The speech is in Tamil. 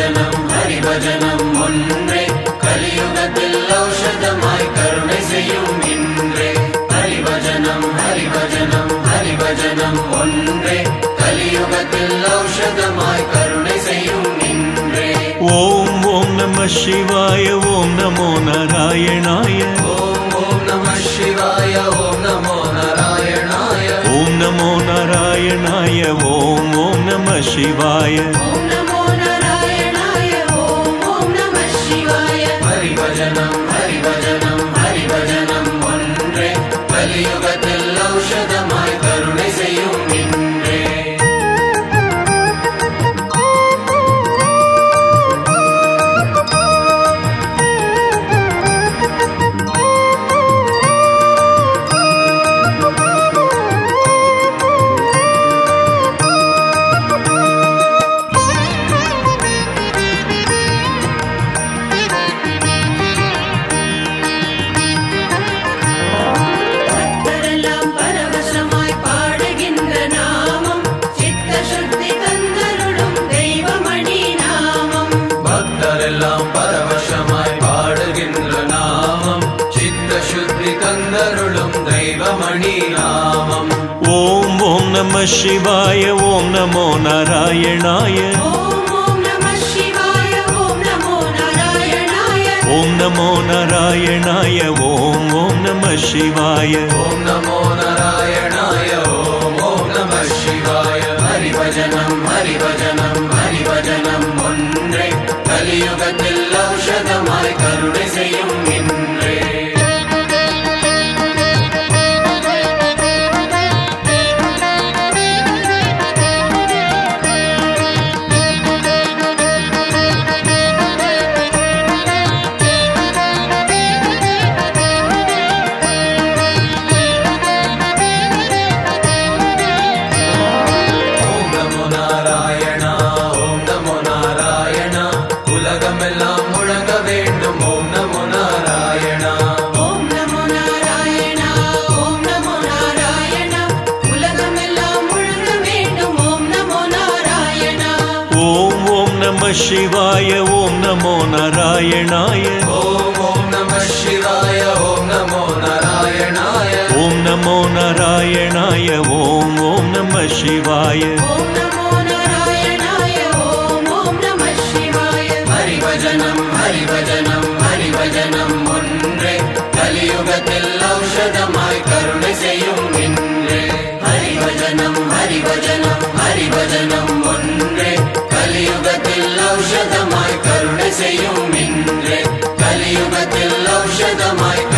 ஹரிபஜனம் ஹரிபஜனம் ஒன்றே கலியுகத்தில் ஔஷதமாய் கருணை செய்யும் இன்றே ஹரிபஜனம் ஹரிபஜனம் ஹரிபஜனம் ஒன்றே கலியுகத்தில் ஔஷதமாய் கருணை செய்யும் இன்றே ஓம் ஓம் நம சிவாய ஓம் நமோ நாராயணாய ஓம் ஓம் நம சிவாய ஓம் நமோ நாராயணாய ஓம் நமோ நாராயணாய ஓம் ஓம் நம சிவாய ஓம் हरिभजनं हरिभजन தந்தருளும் தெய்வமணி நாமம். ஓம் ஓம் நம சிவாய ஓம் நமோ நாராயணாய. ஓம் நமோ நாராயணாய ஓம் ஓம் நம சிவாய. ஓம் நமோ நாராயணாய ஓம் ஓம் நம சிவாய. ஹரிபஜனம் ஹரிபஜனம் ஹரிபஜனம் ஒன்றே. கலியுகத்தில் ஔஷதமாய் கருணை செய்யும் உலகமெல்லாம் முழங்க வேண்டும். ஓம் நமோ நாராயணா. ஓம் நமோ நாராயணா. ஓம் நமோ நாராயணா. உலகமெல்லாம் முழுங்க வேண்டும். ஓம் நமோ நாராயணா. ஓம் ஓம் நம சிவாய ஓம் நமோ हरिभजनं हरिभजनं कलियुगमय् करुण्ये हरिभजनं हरिभजनं हरिभजनं कलियुग लौषधमय् करुण्ये कलियुग लौषधमय्